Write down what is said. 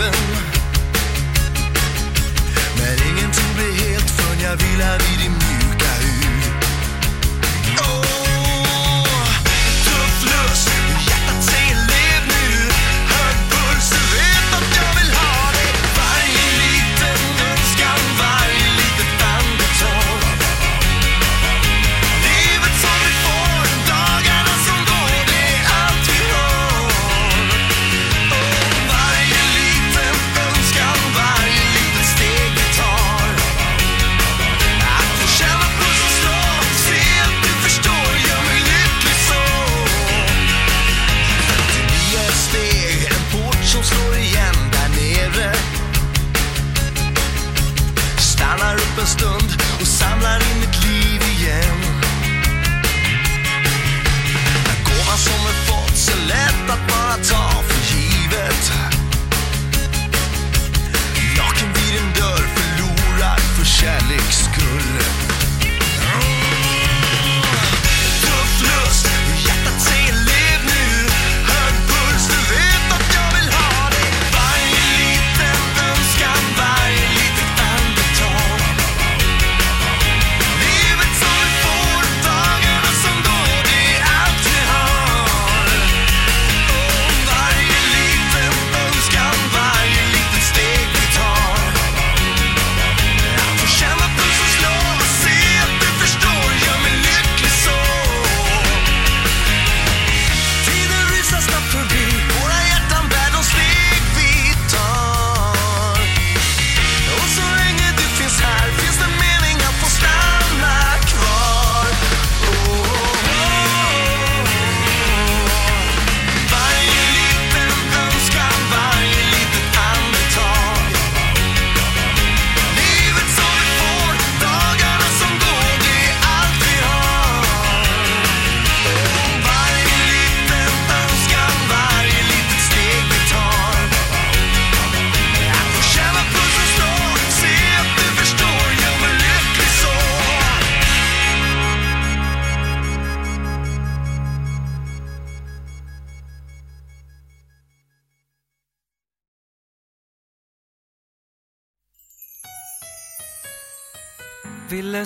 natten När ingenting blir helt förrän jag vilar vid din skull. Ville